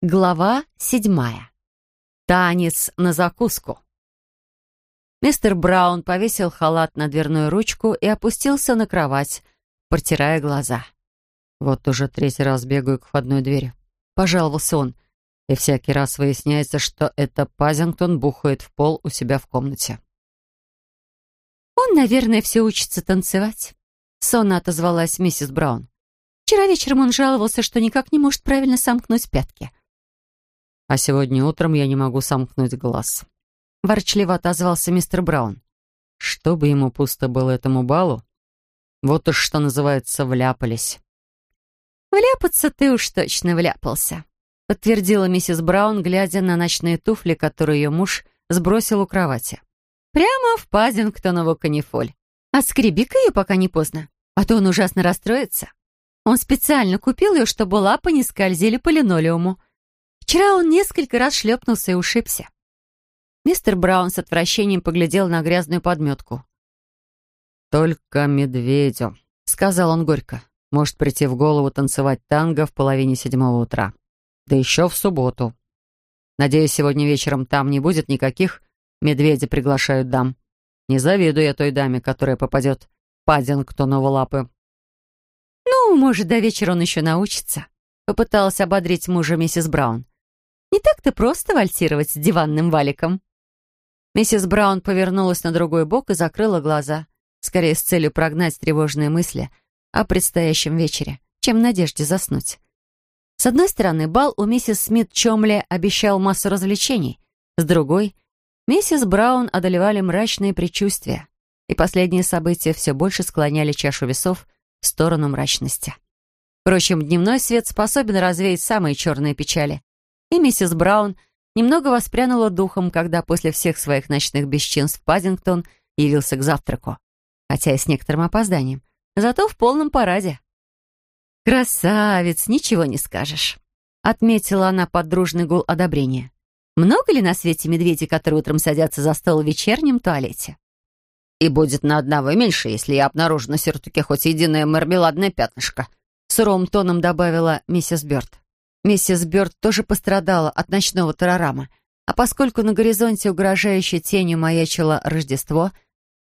Глава седьмая. Танец на закуску. Мистер Браун повесил халат на дверную ручку и опустился на кровать, протирая глаза. «Вот уже третий раз бегаю к входной двери», — пожаловался он. И всякий раз выясняется, что это Пазингтон бухает в пол у себя в комнате. «Он, наверное, все учится танцевать», — сонно отозвалась миссис Браун. «Вчера вечером он жаловался, что никак не может правильно сомкнуть пятки». А сегодня утром я не могу сомкнуть глаз. Ворчливо отозвался мистер Браун. Чтобы ему пусто было этому балу, вот уж что называется, вляпались. «Вляпаться ты уж точно вляпался», подтвердила миссис Браун, глядя на ночные туфли, которые ее муж сбросил у кровати. «Прямо в Пазингтонову канифоль. А скреби-ка ее, пока не поздно, а то он ужасно расстроится. Он специально купил ее, чтобы лапы не скользили по линолеуму. Вчера он несколько раз шлепнулся и ушибся. Мистер Браун с отвращением поглядел на грязную подметку. «Только медведю», — сказал он горько, — «может прийти в голову танцевать танго в половине седьмого утра. Да еще в субботу. Надеюсь, сегодня вечером там не будет никаких «медведи приглашают дам». Не завидую я той даме, которая попадет Паддингтонову лапы». «Ну, может, до вечера он еще научится», — попыталась ободрить мужа миссис Браун. Не так-то просто вальсировать с диванным валиком». Миссис Браун повернулась на другой бок и закрыла глаза, скорее с целью прогнать тревожные мысли о предстоящем вечере, чем надежде заснуть. С одной стороны, бал у миссис Смит Чомли обещал массу развлечений, с другой — миссис Браун одолевали мрачные предчувствия, и последние события все больше склоняли чашу весов в сторону мрачности. Впрочем, дневной свет способен развеять самые черные печали, и миссис Браун немного воспрянула духом, когда после всех своих ночных бесчинств Паддингтон явился к завтраку, хотя и с некоторым опозданием, зато в полном параде. «Красавец, ничего не скажешь», — отметила она под дружный гул одобрения. «Много ли на свете медведей, которые утром садятся за стол в вечернем туалете?» «И будет на одного меньше, если я обнаружу на сюртуке хоть единое мармеладное пятнышко», — суровым тоном добавила миссис Бёрд. Миссис Бёрд тоже пострадала от ночного террорама, а поскольку на горизонте угрожающей тенью маячило Рождество,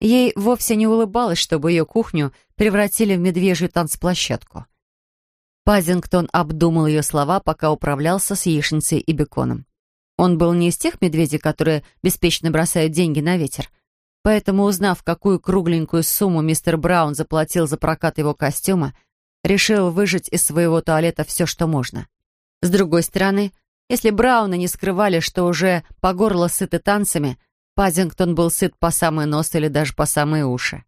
ей вовсе не улыбалось, чтобы ее кухню превратили в медвежью танцплощадку. Пазингтон обдумал ее слова, пока управлялся с яичницей и беконом. Он был не из тех медведей, которые беспечно бросают деньги на ветер. Поэтому, узнав, какую кругленькую сумму мистер Браун заплатил за прокат его костюма, решил выжать из своего туалета все, что можно. С другой стороны, если Брауны не скрывали, что уже по горло сыты танцами, Пазингтон был сыт по самый нос или даже по самые уши.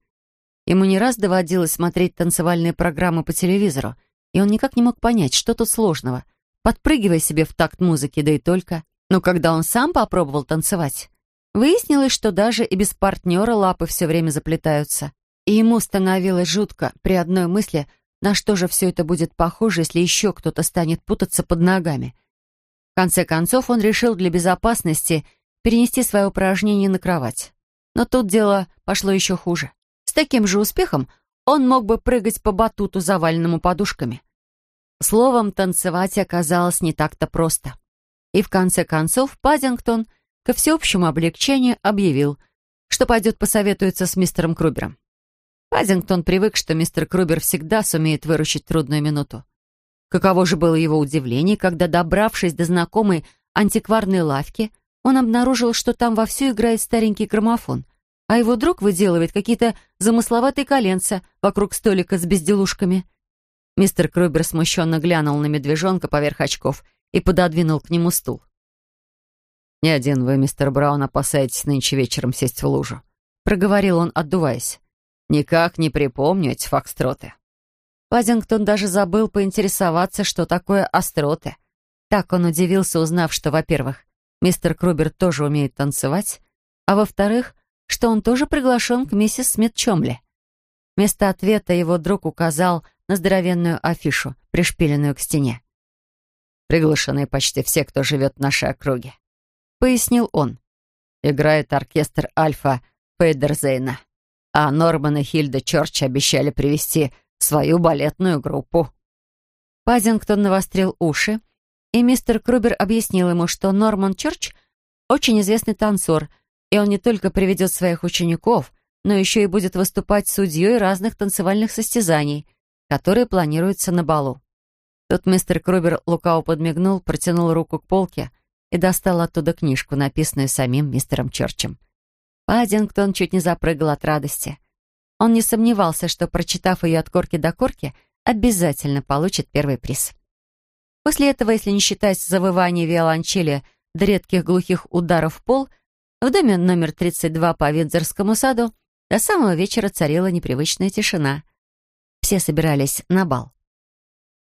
Ему не раз доводилось смотреть танцевальные программы по телевизору, и он никак не мог понять, что тут сложного. Подпрыгивая себе в такт музыки, да и только. Но когда он сам попробовал танцевать, выяснилось, что даже и без партнера лапы все время заплетаются. И ему становилось жутко при одной мысли — на что же все это будет похоже, если еще кто-то станет путаться под ногами? В конце концов, он решил для безопасности перенести свое упражнение на кровать. Но тут дело пошло еще хуже. С таким же успехом он мог бы прыгать по батуту, заваленному подушками. Словом, танцевать оказалось не так-то просто. И в конце концов Паддингтон, ко всеобщему облегчению, объявил, что пойдет посоветуется с мистером Крубером. Пазингтон привык, что мистер Крубер всегда сумеет выручить трудную минуту. Каково же было его удивление, когда, добравшись до знакомой антикварной лавки, он обнаружил, что там вовсю играет старенький граммофон, а его друг выделывает какие-то замысловатые коленца вокруг столика с безделушками. Мистер Крубер смущенно глянул на медвежонка поверх очков и пододвинул к нему стул. «Не один вы, мистер Браун, опасаетесь нынче вечером сесть в лужу», — проговорил он, отдуваясь. Никак не припомню эти фокстроты. Пазингтон даже забыл поинтересоваться, что такое остроты. Так он удивился, узнав, что, во-первых, мистер Крубер тоже умеет танцевать, а во-вторых, что он тоже приглашен к миссис Смит Чомли. Вместо ответа его друг указал на здоровенную афишу, пришпиленную к стене. «Приглашены почти все, кто живет в нашей округе», — пояснил он. «Играет оркестр Альфа Фейдерзейна а Норман и Хильда Чорч обещали привести свою балетную группу. Пазингтон навострил уши и мистер Крубер объяснил ему, что Норман Чорч очень известный танцор, и он не только приведет своих учеников, но еще и будет выступать судьей разных танцевальных состязаний, которые планируются на балу. Тут мистер Крубер лукаво подмигнул, протянул руку к полке и достал оттуда книжку, написанную самим мистером Чорчем. Паддингтон чуть не запрыгал от радости. Он не сомневался, что, прочитав ее от корки до корки, обязательно получит первый приз. После этого, если не считать завывания виолончели до редких глухих ударов в пол, в доме номер 32 по Виндзорскому саду до самого вечера царила непривычная тишина. Все собирались на бал.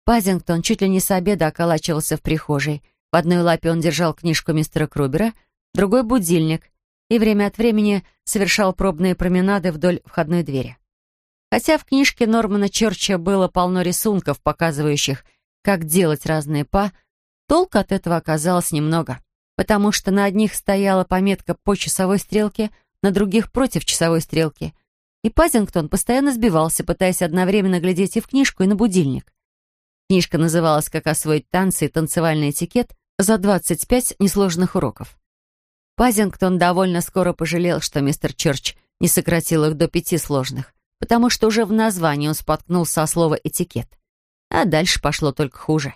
Пазингтон чуть ли не с обеда околачивался в прихожей. В одной лапе он держал книжку мистера Крубера, другой — будильник, и время от времени совершал пробные променады вдоль входной двери. Хотя в книжке Нормана Черча было полно рисунков, показывающих, как делать разные па, толк от этого оказалось немного, потому что на одних стояла пометка по часовой стрелке, на других — против часовой стрелки, и Пазингтон постоянно сбивался, пытаясь одновременно глядеть и в книжку, и на будильник. Книжка называлась «Как освоить танцы и танцевальный этикет» за 25 несложных уроков. Пазингтон довольно скоро пожалел, что мистер Черч не сократил их до пяти сложных, потому что уже в названии он споткнулся о слово «этикет». А дальше пошло только хуже.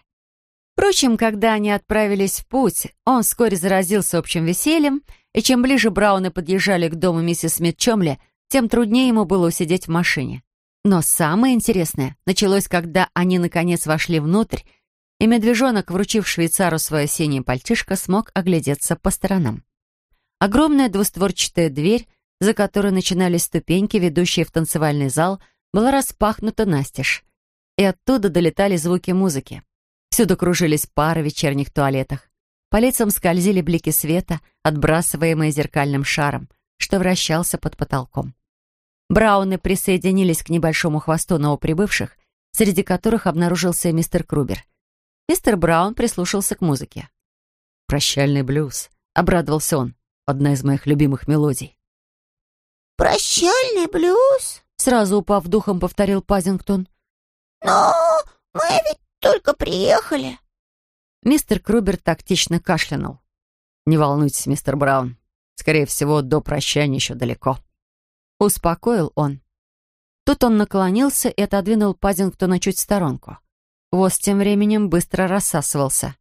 Впрочем, когда они отправились в путь, он вскоре заразился общим весельем, и чем ближе Брауны подъезжали к дому миссис Смит Чомли, тем труднее ему было усидеть в машине. Но самое интересное началось, когда они наконец вошли внутрь, и медвежонок, вручив швейцару свое синее пальтишко, смог оглядеться по сторонам. Огромная двустворчатая дверь, за которой начинались ступеньки, ведущие в танцевальный зал, была распахнута настежь, и оттуда долетали звуки музыки. Всюду кружились пары в вечерних туалетах. По лицам скользили блики света, отбрасываемые зеркальным шаром, что вращался под потолком. Брауны присоединились к небольшому хвосту новоприбывших, среди которых обнаружился мистер Крубер. Мистер Браун прислушался к музыке. «Прощальный блюз», — обрадовался он. «Одна из моих любимых мелодий». «Прощальный блюз?» — сразу упав духом, повторил Пазингтон. «Но мы ведь только приехали». Мистер Крубер тактично кашлянул. «Не волнуйтесь, мистер Браун. Скорее всего, до прощания еще далеко». Успокоил он. Тут он наклонился и отодвинул Пазингтона чуть в сторонку. Воз тем временем быстро рассасывался.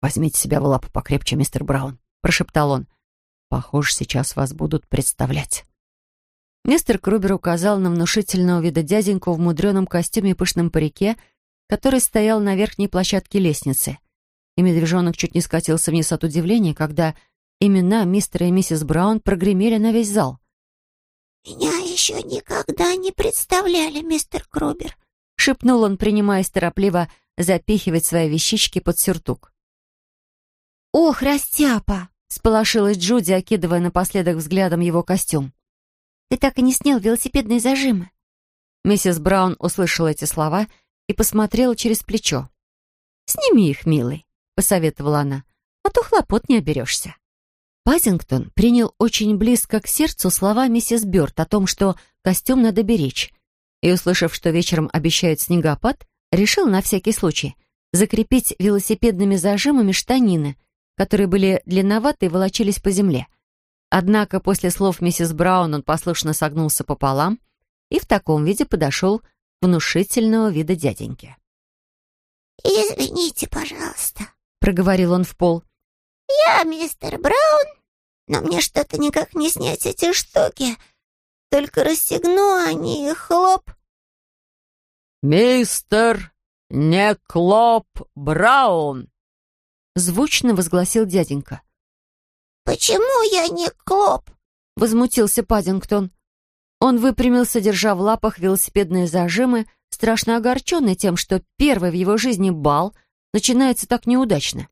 «Возьмите себя в лапу покрепче, мистер Браун», — прошептал он. «Похоже, сейчас вас будут представлять». Мистер Крубер указал на внушительного вида дяденьку в мудреном костюме и пышном парике, который стоял на верхней площадке лестницы. И медвежонок чуть не скатился вниз от удивления, когда имена мистера и миссис Браун прогремели на весь зал. «Меня еще никогда не представляли, мистер Крубер», — шепнул он, принимаясь торопливо запихивать свои вещички под сюртук. «Ох, растяпа!» — сполошилась Джуди, окидывая напоследок взглядом его костюм. «Ты так и не снял велосипедные зажимы». Миссис Браун услышала эти слова и посмотрела через плечо. «Сними их, милый», — посоветовала она, — «а то хлопот не оберешься». Пазингтон принял очень близко к сердцу слова миссис Бёрд о том, что костюм надо беречь, и, услышав, что вечером обещают снегопад, решил на всякий случай закрепить велосипедными зажимами штанины, которые были длинноваты и волочились по земле. Однако после слов миссис Браун он послушно согнулся пополам и в таком виде подошел к внушительного вида дяденьки. «Извините, пожалуйста», — проговорил он в пол. «Я мистер Браун, но мне что-то никак не снять эти штуки. Только расстегну они и хлоп». «Мистер Неклоп Браун!» Звучно возгласил дяденька. «Почему я не клоп?» Возмутился Паддингтон. Он выпрямился, держа в лапах велосипедные зажимы, страшно огорченный тем, что первый в его жизни бал начинается так неудачно.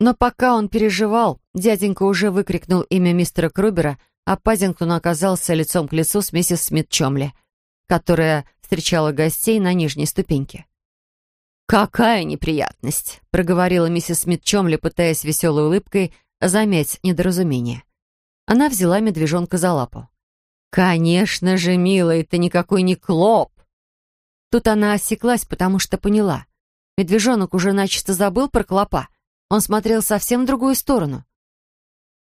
Но пока он переживал, дяденька уже выкрикнул имя мистера Крубера, а Пазингтон оказался лицом к лицу с миссис Смит Чомли, которая встречала гостей на нижней ступеньке. «Какая неприятность!» — проговорила миссис Смит Чомли, пытаясь веселой улыбкой замять недоразумение. Она взяла медвежонка за лапу. «Конечно же, милый, ты никакой не клоп!» Тут она осеклась, потому что поняла. Медвежонок уже начисто забыл про клопа — он смотрел совсем в другую сторону.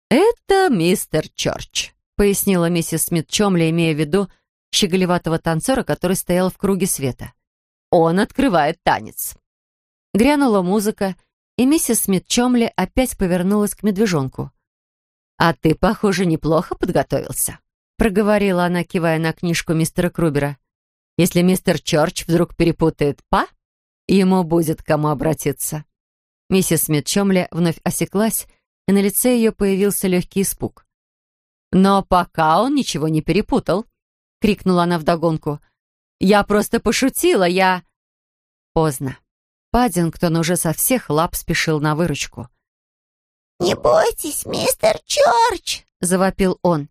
«Это мистер Чорч», — пояснила миссис Смит Чомли, имея в виду щеголеватого танцора, который стоял в круге света. «Он открывает танец». Грянула музыка, и миссис Смит Чомли опять повернулась к медвежонку. «А ты, похоже, неплохо подготовился», — проговорила она, кивая на книжку мистера Крубера. «Если мистер Чорч вдруг перепутает «па», ему будет кому обратиться». Миссис Смит Чомли вновь осеклась, и на лице ее появился легкий испуг. «Но пока он ничего не перепутал», — крикнула она вдогонку. «Я просто пошутила, я...» Поздно. Паддингтон уже со всех лап спешил на выручку. «Не бойтесь, мистер Чорч!» — завопил он.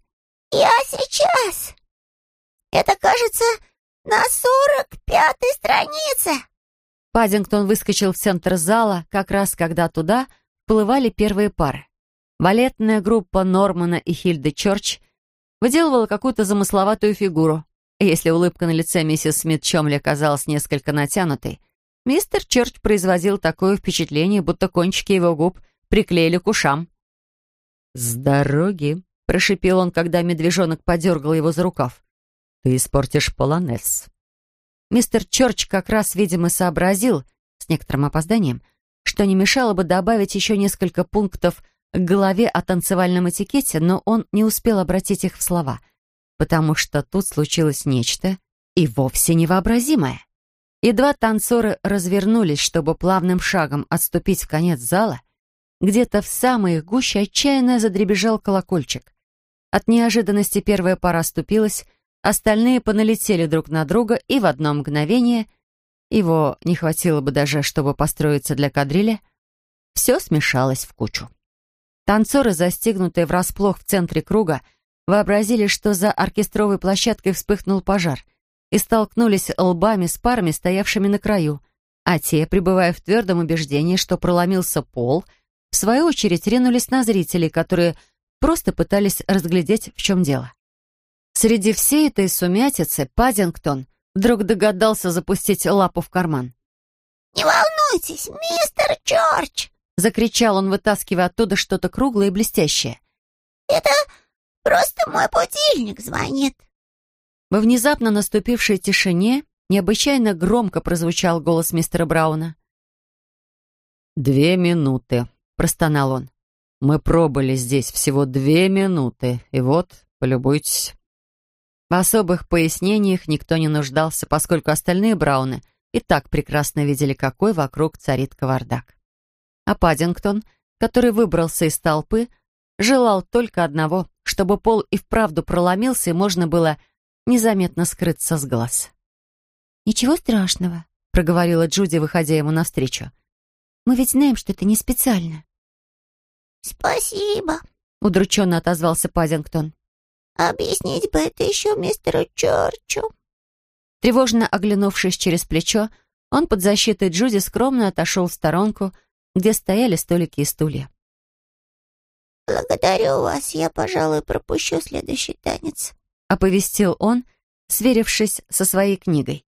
«Я сейчас! Это, кажется, на сорок пятой странице!» Паддингтон выскочил в центр зала, как раз когда туда плывали первые пары. Балетная группа Нормана и Хильды Чорч выделывала какую-то замысловатую фигуру. И если улыбка на лице миссис Смит Чомли казалась несколько натянутой, мистер Чорч производил такое впечатление, будто кончики его губ приклеили к ушам. «С дороги!» — прошипел он, когда медвежонок подергал его за рукав. «Ты испортишь полонез». Мистер Чорч как раз, видимо, сообразил, с некоторым опозданием, что не мешало бы добавить еще несколько пунктов к голове о танцевальном этикете, но он не успел обратить их в слова, потому что тут случилось нечто и вовсе невообразимое. Едва танцоры развернулись, чтобы плавным шагом отступить в конец зала, где-то в самой их гуще отчаянно задребежал колокольчик. От неожиданности первая пара оступилась, остальные поналетели друг на друга, и в одно мгновение, его не хватило бы даже, чтобы построиться для кадрили, все смешалось в кучу. Танцоры, застигнутые врасплох в центре круга, вообразили, что за оркестровой площадкой вспыхнул пожар, и столкнулись лбами с парами, стоявшими на краю, а те, пребывая в твердом убеждении, что проломился пол — в свою очередь ринулись на зрителей, которые просто пытались разглядеть, в чем дело. Среди всей этой сумятицы Паддингтон вдруг догадался запустить лапу в карман. «Не волнуйтесь, мистер Чорч!» — закричал он, вытаскивая оттуда что-то круглое и блестящее. «Это просто мой будильник звонит». Во внезапно наступившей тишине необычайно громко прозвучал голос мистера Брауна. «Две минуты», простонал он. «Мы пробыли здесь всего две минуты, и вот, полюбуйтесь». В особых пояснениях никто не нуждался, поскольку остальные Брауны и так прекрасно видели, какой вокруг царит кавардак. А Паддингтон, который выбрался из толпы, желал только одного, чтобы пол и вправду проломился, и можно было незаметно скрыться с глаз. «Ничего страшного», — проговорила Джуди, выходя ему навстречу. «Мы ведь знаем, что это не специально». «Спасибо», — удрученно отозвался Пазингтон. «Объяснить бы это еще мистеру Чорчу». Тревожно оглянувшись через плечо, он под защитой Джуди скромно отошел в сторонку, где стояли столики и стулья. «Благодарю вас, я, пожалуй, пропущу следующий танец», — оповестил он, сверившись со своей книгой.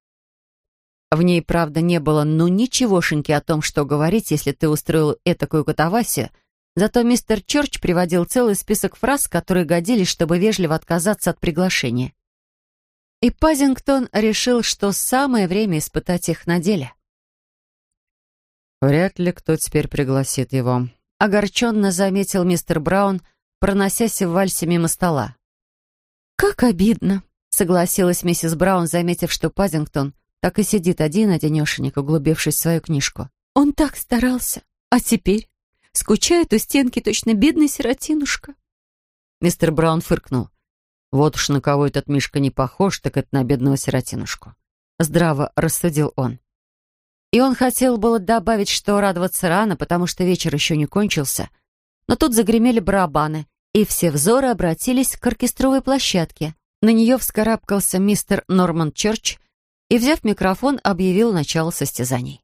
В ней, правда, не было ну ничегошеньки о том, что говорить, если ты устроил этакую катавасию — Зато мистер Чорч приводил целый список фраз, которые годились, чтобы вежливо отказаться от приглашения. И Пазингтон решил, что самое время испытать их на деле. «Вряд ли кто теперь пригласит его», — огорченно заметил мистер Браун, проносясь в вальсе мимо стола. «Как обидно», — согласилась миссис Браун, заметив, что Пазингтон так и сидит один-одинешенек, углубившись в свою книжку. «Он так старался. А теперь? Скучает у стенки точно бедный сиротинушка. Мистер Браун фыркнул. Вот уж на кого этот Мишка не похож, так это на бедного сиротинушку. Здраво рассудил он. И он хотел было добавить, что радоваться рано, потому что вечер еще не кончился. Но тут загремели барабаны, и все взоры обратились к оркестровой площадке. На нее вскарабкался мистер Норман Черч и, взяв микрофон, объявил начало состязаний.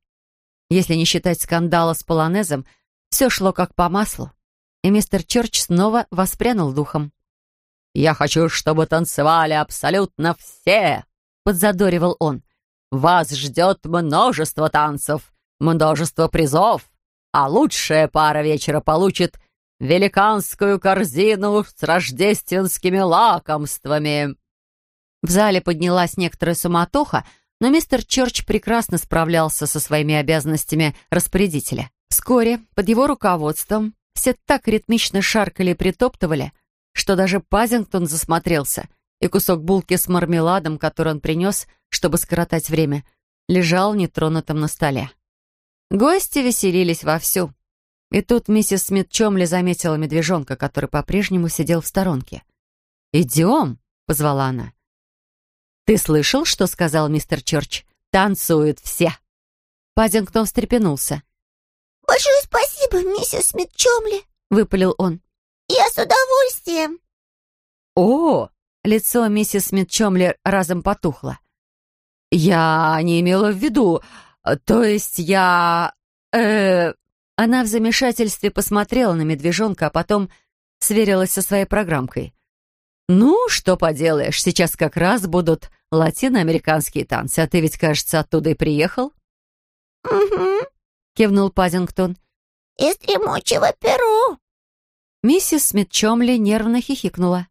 Если не считать скандала с полонезом, все шло как по маслу, и мистер Чорч снова воспрянул духом. «Я хочу, чтобы танцевали абсолютно все!» — подзадоривал он. «Вас ждет множество танцев, множество призов, а лучшая пара вечера получит великанскую корзину с рождественскими лакомствами». В зале поднялась некоторая суматоха, но мистер Чорч прекрасно справлялся со своими обязанностями распорядителя. Вскоре, под его руководством, все так ритмично шаркали и притоптывали, что даже Пазингтон засмотрелся, и кусок булки с мармеладом, который он принес, чтобы скоротать время, лежал нетронутым на столе. Гости веселились вовсю. И тут миссис Смит Чомли заметила медвежонка, который по-прежнему сидел в сторонке. «Идем», — позвала она. «Ты слышал, что сказал мистер Чорч? Танцуют все!» Паддингтон встрепенулся. «Большое спасибо, миссис Смит Чомли», — выпалил он. «Я с удовольствием». «О!» — лицо миссис Смит Чомли разом потухло. «Я не имела в виду... То есть я... э Она в замешательстве посмотрела на медвежонка, а потом сверилась со своей программкой. «Ну, что поделаешь, сейчас как раз будут латиноамериканские танцы, а ты ведь, кажется, оттуда и приехал?» «Угу», — кивнул Пазингтон. «Из дремучего Перу». Миссис Смит Чомли нервно хихикнула.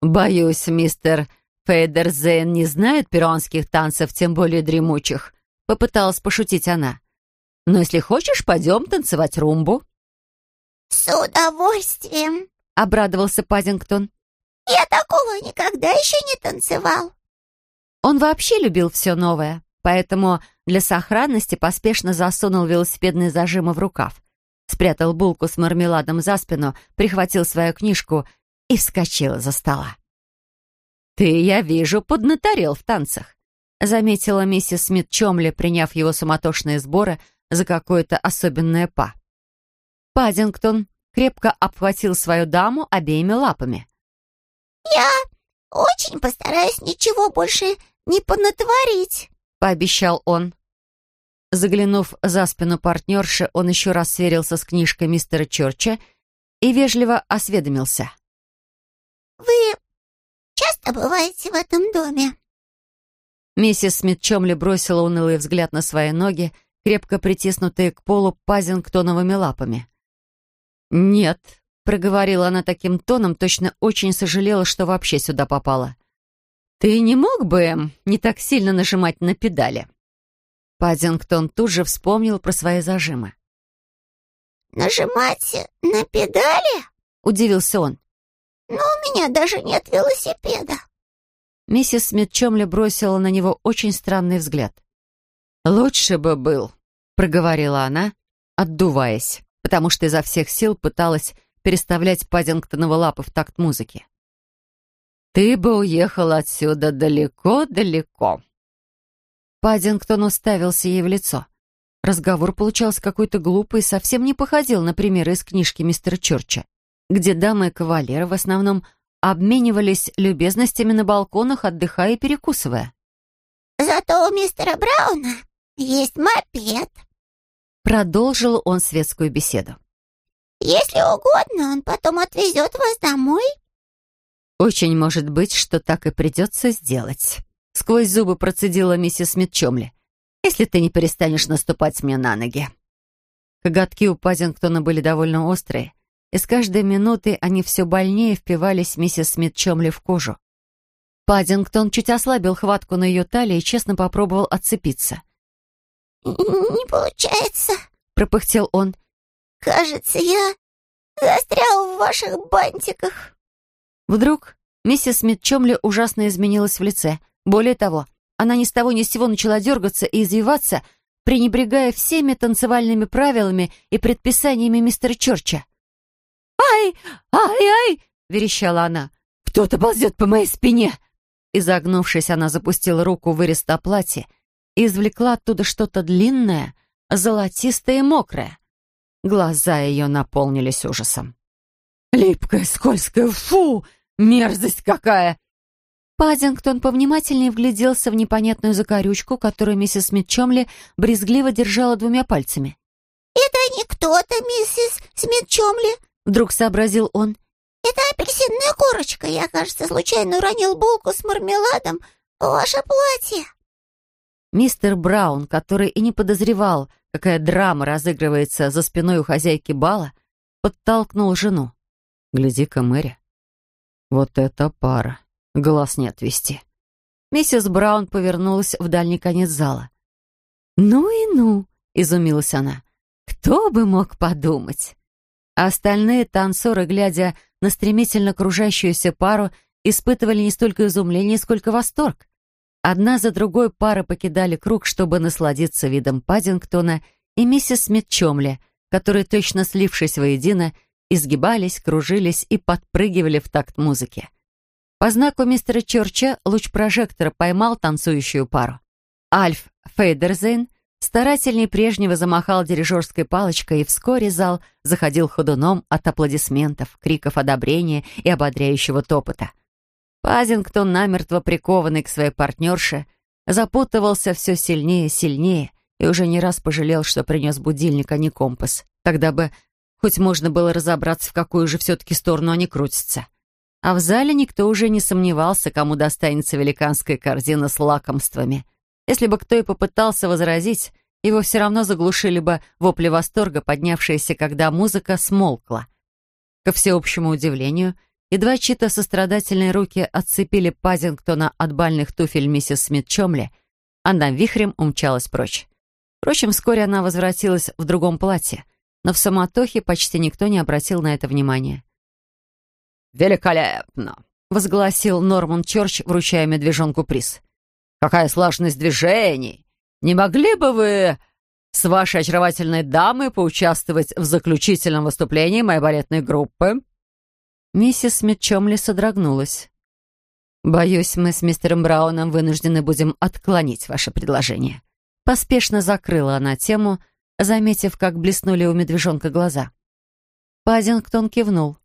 «Боюсь, мистер Фейдерзейн не знает перуанских танцев, тем более дремучих», — попыталась пошутить она. «Но если хочешь, пойдем танцевать румбу». «С удовольствием», — обрадовался Пазингтон. Я такого никогда еще не танцевал. Он вообще любил все новое, поэтому для сохранности поспешно засунул велосипедные зажимы в рукав, спрятал булку с мармеладом за спину, прихватил свою книжку и вскочил за стола. «Ты, я вижу, поднаторел в танцах», заметила миссис Смит Чомли, приняв его суматошные сборы за какое-то особенное па. Паддингтон крепко обхватил свою даму обеими лапами. «Я очень постараюсь ничего больше не понатворить», — пообещал он. Заглянув за спину партнерши, он еще раз сверился с книжкой мистера Чорча и вежливо осведомился. «Вы часто бываете в этом доме?» Миссис Смит Чомли бросила унылый взгляд на свои ноги, крепко притиснутые к полу пазингтоновыми лапами. «Нет», Проговорила она таким тоном, точно очень сожалела, что вообще сюда попала. «Ты не мог бы не так сильно нажимать на педали?» Паддингтон тут же вспомнил про свои зажимы. «Нажимать на педали?» — удивился он. «Но у меня даже нет велосипеда». Миссис Смит Чомли бросила на него очень странный взгляд. «Лучше бы был», — проговорила она, отдуваясь, потому что изо всех сил пыталась переставлять Паддингтоновы лапы в такт музыки. «Ты бы уехал отсюда далеко-далеко». Паддингтон уставился ей в лицо. Разговор получался какой-то глупый совсем не походил на примеры из книжки мистера Чорча, где дамы и кавалеры в основном обменивались любезностями на балконах, отдыхая и перекусывая. «Зато у мистера Брауна есть мопед», — продолжил он светскую беседу. Если угодно, он потом отвезет вас домой». «Очень может быть, что так и придется сделать», — сквозь зубы процедила миссис Митчомли, «если ты не перестанешь наступать мне на ноги». Коготки у Пазингтона были довольно острые, и с каждой минутой они все больнее впивались миссис Смит Чомли в кожу. Паддингтон чуть ослабил хватку на ее талии и честно попробовал отцепиться. «Не получается», — пропыхтел он. «Кажется, я застрял в ваших бантиках». Вдруг миссис Смит Чомли ужасно изменилась в лице. Более того, она ни с того ни с сего начала дергаться и извиваться, пренебрегая всеми танцевальными правилами и предписаниями мистера Чорча. «Ай! Ай-ай!» — верещала она. «Кто-то ползет по моей спине!» Изогнувшись, она запустила руку в вырез на платье и извлекла оттуда что-то длинное, золотистое и мокрое. Глаза ее наполнились ужасом. «Липкая, скользкая, фу! Мерзость какая!» Паддингтон повнимательнее вгляделся в непонятную закорючку, которую миссис Митчомли брезгливо держала двумя пальцами. «Это не кто-то, миссис Смитчомли», — вдруг сообразил он. «Это апельсинная корочка. Я, кажется, случайно уронил булку с мармеладом в ваше платье». Мистер Браун, который и не подозревал, какая драма разыгрывается за спиной у хозяйки бала, подтолкнул жену. «Гляди-ка, Мэри, вот это пара, глаз не отвести». Миссис Браун повернулась в дальний конец зала. «Ну и ну!» — изумилась она. «Кто бы мог подумать?» А остальные танцоры, глядя на стремительно кружащуюся пару, испытывали не столько изумление, сколько восторг. Одна за другой пары покидали круг, чтобы насладиться видом Паддингтона и миссис Смит Чомли, которые, точно слившись воедино, изгибались, кружились и подпрыгивали в такт музыки. По знаку мистера Чорча луч прожектора поймал танцующую пару. Альф Фейдерзейн старательней прежнего замахал дирижерской палочкой, и вскоре зал заходил ходуном от аплодисментов, криков одобрения и ободряющего топота. Пазингтон, намертво прикованный к своей партнерше, запутывался все сильнее и сильнее и уже не раз пожалел, что принес будильник, а не компас. Тогда бы хоть можно было разобраться, в какую же все-таки сторону они крутятся. А в зале никто уже не сомневался, кому достанется великанская корзина с лакомствами. Если бы кто и попытался возразить, его все равно заглушили бы вопли восторга, поднявшиеся, когда музыка смолкла. Ко всеобщему удивлению, едва чьи-то сострадательные руки отцепили Пазингтона от бальных туфель миссис Смит Чомли, она вихрем умчалась прочь. Впрочем, вскоре она возвратилась в другом платье, но в самотохе почти никто не обратил на это внимания. «Великолепно!» — возгласил Норман Чорч, вручая медвежонку приз. «Какая слаженность движений! Не могли бы вы с вашей очаровательной дамой поучаствовать в заключительном выступлении моей балетной группы?» Миссис Смит Чомли содрогнулась. «Боюсь, мы с мистером Брауном вынуждены будем отклонить ваше предложение». Поспешно закрыла она тему, заметив, как блеснули у медвежонка глаза. Пазингтон кивнул.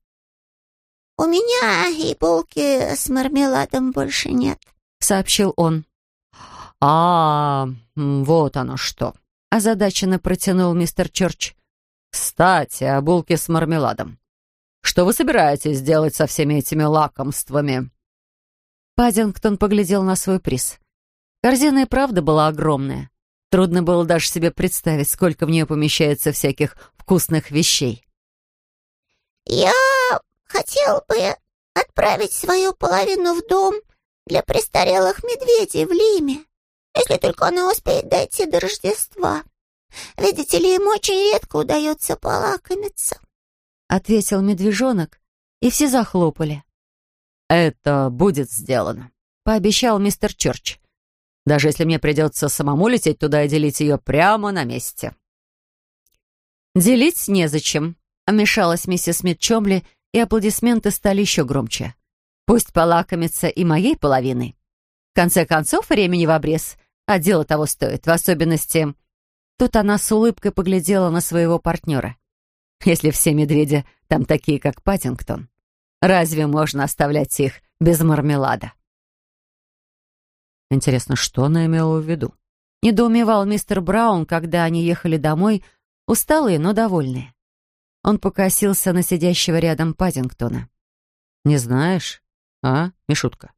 «У меня и булки с мармеладом больше нет», — сообщил он. «А, вот оно что!» — озадаченно протянул мистер Чорч. «Кстати, о булке с мармеладом. Что вы собираетесь делать со всеми этими лакомствами?» Паддингтон поглядел на свой приз. Корзина и правда была огромная. Трудно было даже себе представить, сколько в нее помещается всяких вкусных вещей. «Я хотел бы отправить свою половину в дом для престарелых медведей в Лиме, если только она успеет дойти до Рождества. Видите ли, ему очень редко удается полакомиться», — ответил медвежонок, и все захлопали. «Это будет сделано», — пообещал мистер Чорч даже если мне придется самому лететь туда и делить ее прямо на месте». «Делить незачем», — вмешалась миссис Смит Чомли, и аплодисменты стали еще громче. «Пусть полакомится и моей половиной. В конце концов, времени в обрез, а дело того стоит, в особенности...» Тут она с улыбкой поглядела на своего партнера. «Если все медведи там такие, как Паттингтон, разве можно оставлять их без мармелада?» Интересно, что она имела в виду? Недоумевал мистер Браун, когда они ехали домой, усталые, но довольные. Он покосился на сидящего рядом Паддингтона. «Не знаешь, а, Мишутка?»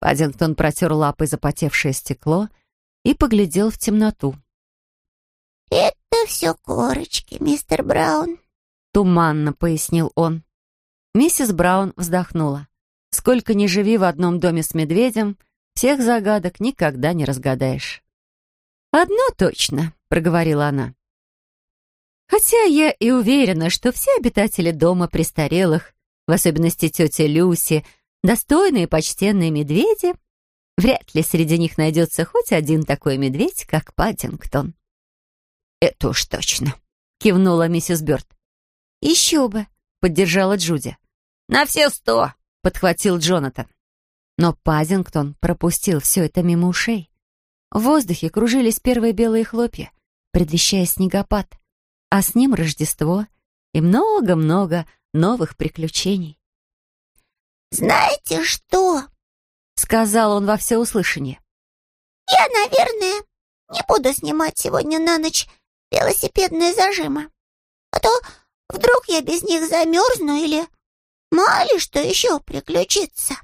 Паддингтон протер лапой запотевшее стекло и поглядел в темноту. «Это все корочки, мистер Браун», — туманно пояснил он. Миссис Браун вздохнула. «Сколько ни живи в одном доме с медведем, — всех загадок никогда не разгадаешь. «Одно точно», — проговорила она. «Хотя я и уверена, что все обитатели дома престарелых, в особенности тетя Люси, достойные и почтенные медведи, вряд ли среди них найдется хоть один такой медведь, как Паддингтон». «Это уж точно», — кивнула миссис Бёрд. «Еще бы», — поддержала Джуди. «На все сто», — подхватил Джонатан. Но Пазингтон пропустил все это мимо ушей. В воздухе кружились первые белые хлопья, предвещая снегопад, а с ним Рождество и много-много новых приключений. «Знаете что?» — сказал он во всеуслышание. «Я, наверное, не буду снимать сегодня на ночь велосипедные зажимы, а то вдруг я без них замерзну или мало ли что еще приключится».